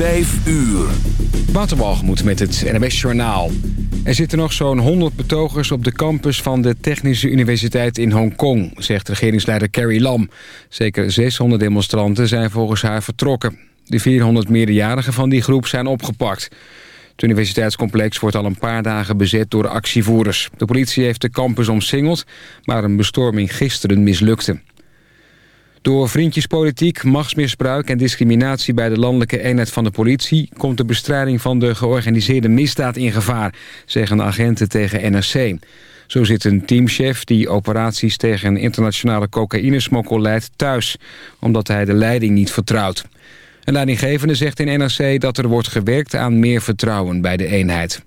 Vijf uur. Waterwalgemoed met het NWS Journaal. Er zitten nog zo'n 100 betogers op de campus van de Technische Universiteit in Hongkong, zegt regeringsleider Carrie Lam. Zeker 600 demonstranten zijn volgens haar vertrokken. De 400 meerderjarigen van die groep zijn opgepakt. Het universiteitscomplex wordt al een paar dagen bezet door actievoerders. De politie heeft de campus omsingeld, maar een bestorming gisteren mislukte. Door vriendjespolitiek, machtsmisbruik en discriminatie bij de landelijke eenheid van de politie... komt de bestrijding van de georganiseerde misdaad in gevaar, zeggen agenten tegen NRC. Zo zit een teamchef die operaties tegen een internationale cocaïnesmokkel leidt thuis... omdat hij de leiding niet vertrouwt. Een leidinggevende zegt in NRC dat er wordt gewerkt aan meer vertrouwen bij de eenheid.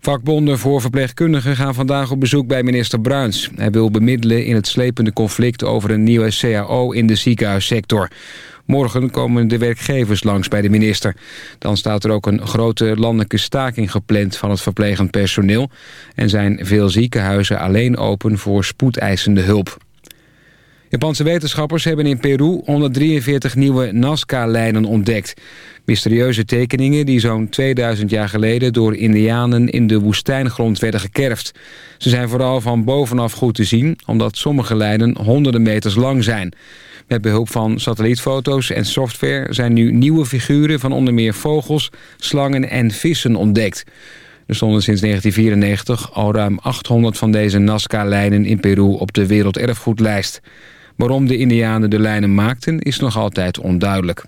Vakbonden voor verpleegkundigen gaan vandaag op bezoek bij minister Bruins. Hij wil bemiddelen in het slepende conflict over een nieuwe CAO in de ziekenhuissector. Morgen komen de werkgevers langs bij de minister. Dan staat er ook een grote landelijke staking gepland van het verplegend personeel... en zijn veel ziekenhuizen alleen open voor spoedeisende hulp. Japanse wetenschappers hebben in Peru 143 nieuwe Nazca-lijnen ontdekt. Mysterieuze tekeningen die zo'n 2000 jaar geleden door indianen in de woestijngrond werden gekerfd. Ze zijn vooral van bovenaf goed te zien, omdat sommige lijnen honderden meters lang zijn. Met behulp van satellietfoto's en software zijn nu nieuwe figuren van onder meer vogels, slangen en vissen ontdekt. Er stonden sinds 1994 al ruim 800 van deze Nazca-lijnen in Peru op de werelderfgoedlijst. Waarom de indianen de lijnen maakten is nog altijd onduidelijk.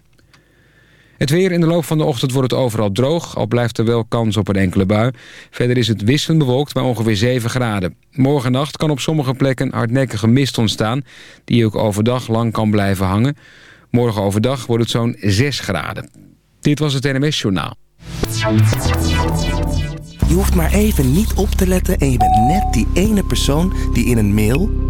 Het weer in de loop van de ochtend wordt het overal droog... al blijft er wel kans op een enkele bui. Verder is het wisselend bewolkt bij ongeveer 7 graden. Morgennacht kan op sommige plekken hardnekkige mist ontstaan... die ook overdag lang kan blijven hangen. Morgen overdag wordt het zo'n 6 graden. Dit was het NMS Journaal. Je hoeft maar even niet op te letten... en je bent net die ene persoon die in een mail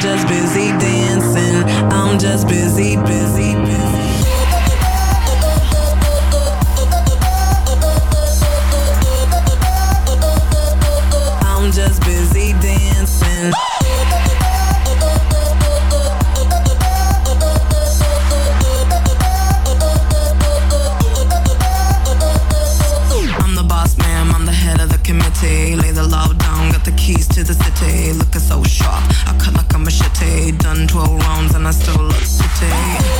just busy dancing. I'm just busy, busy, busy. I'm just busy dancing. I'm the boss. I'm the head of the committee. Lay the love down, got the keys to the city. Look and I still love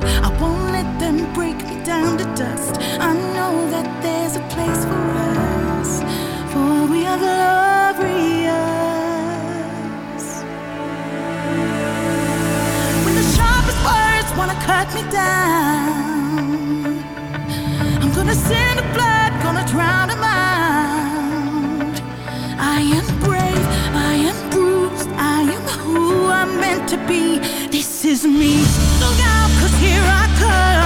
heart. I won't let them break me down to dust. I know that there's a place for us, for we are glorious. When the sharpest words wanna cut me down, I'm gonna send a blood, gonna drown them out. I am brave, I am bruised, I am who I'm meant to be. This is me rock her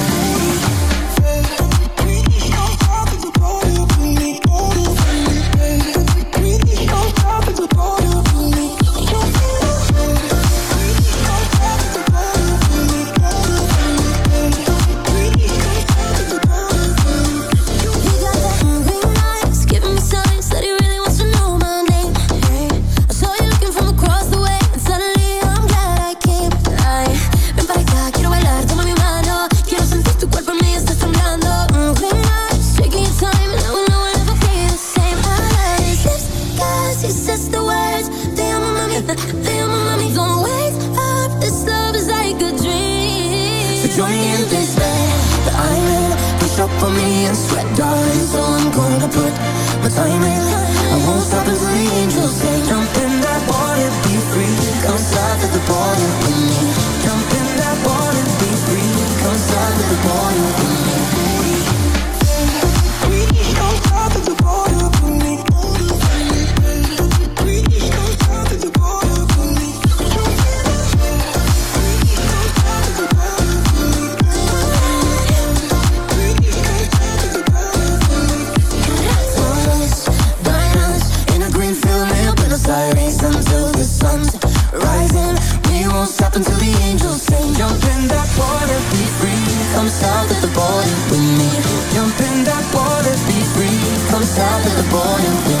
up until the angels sing. Jump in that water, be free. Come south at the border with me. Jump in that water, be free. Come south at the border with me.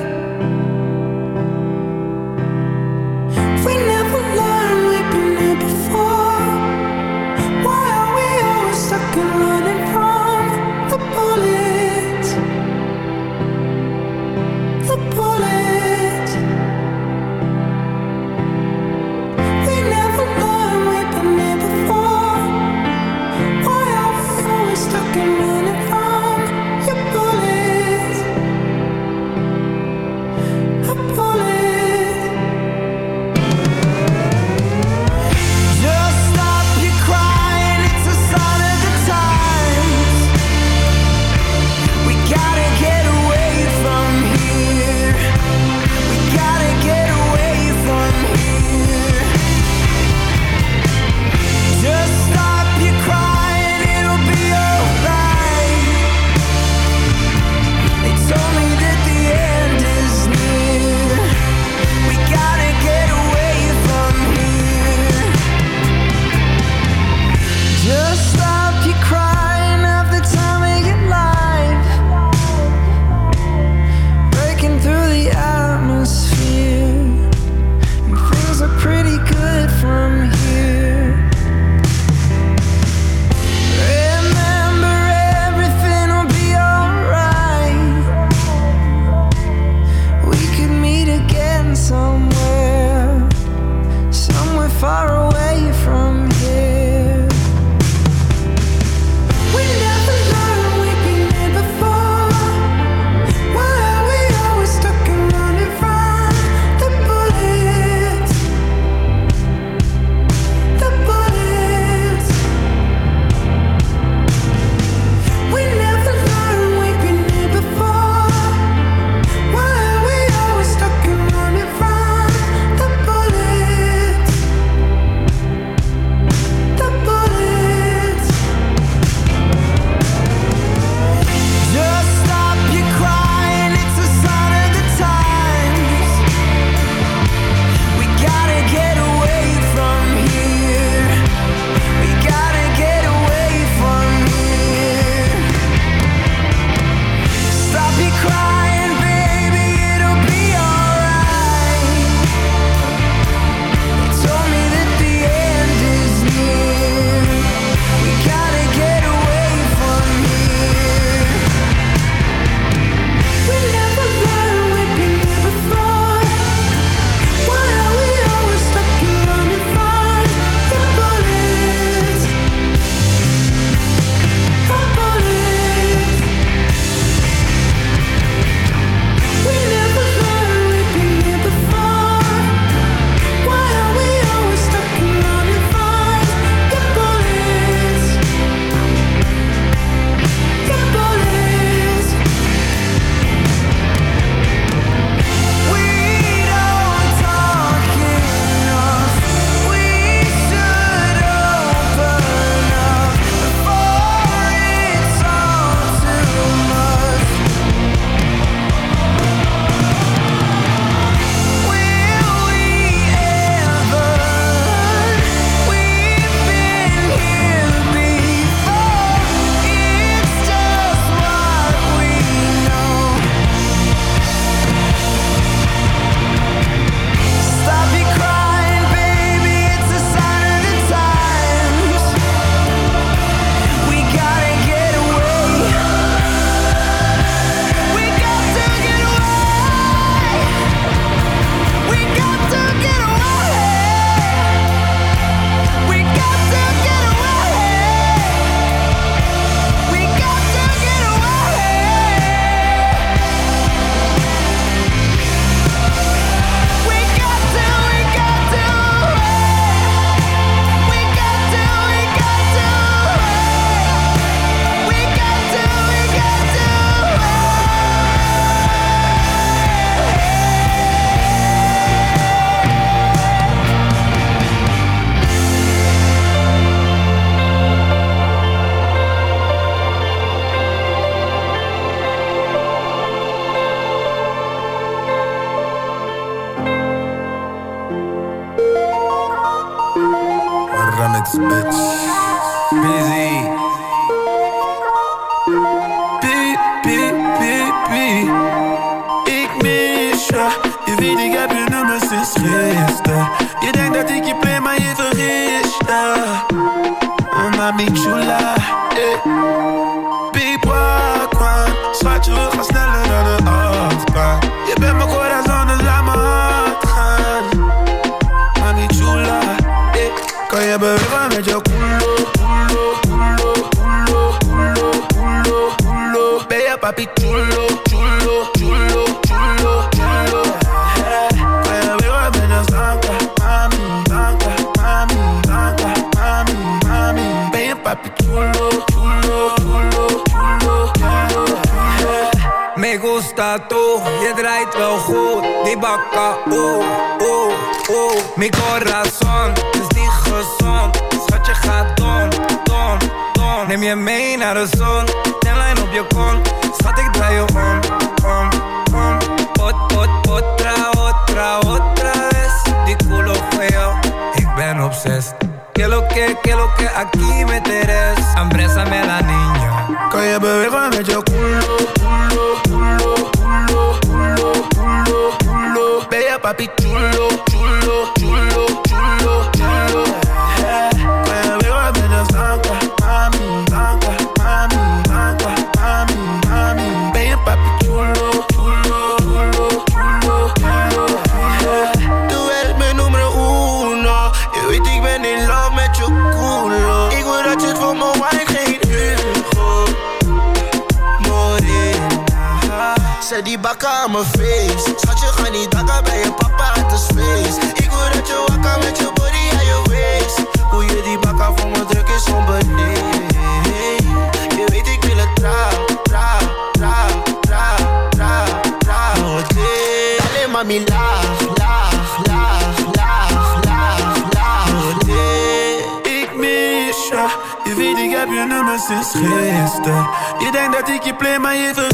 Je denkt dat ik je play, maar je vergist je. Mami chula, eh. Piep, kwam. Schatje, we gaan je wel goed. Die bakka, oeh, oeh, oeh. Mi corazon is niet gezond. Schatje gaat dom, dom, dom Neem je mee naar de zon. Tenlijn op je kont. Schat ik draai je om, om, om. Ot, ot, otra, otra, otra vez. Die culo feo Ik ben obsessed. Que lo que, que lo que aquí me teres Ambrésame la niña je met je culo, culo, papi chulo, chulo, chulo, chulo, chulo. Kan je bewegen met je zanka, mami, zanka, mami, zanka, mami. Ben je papi chulo, chulo, chulo, chulo, chulo. Eh. Tu eres mijn nummer uno. Je weet ik ben in love met je culo. Ik wil dat je het voor me wijn. Morena. Zet die bakken aan mijn face. Schatje, ga niet dakken bij je Je denkt dat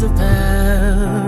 as a.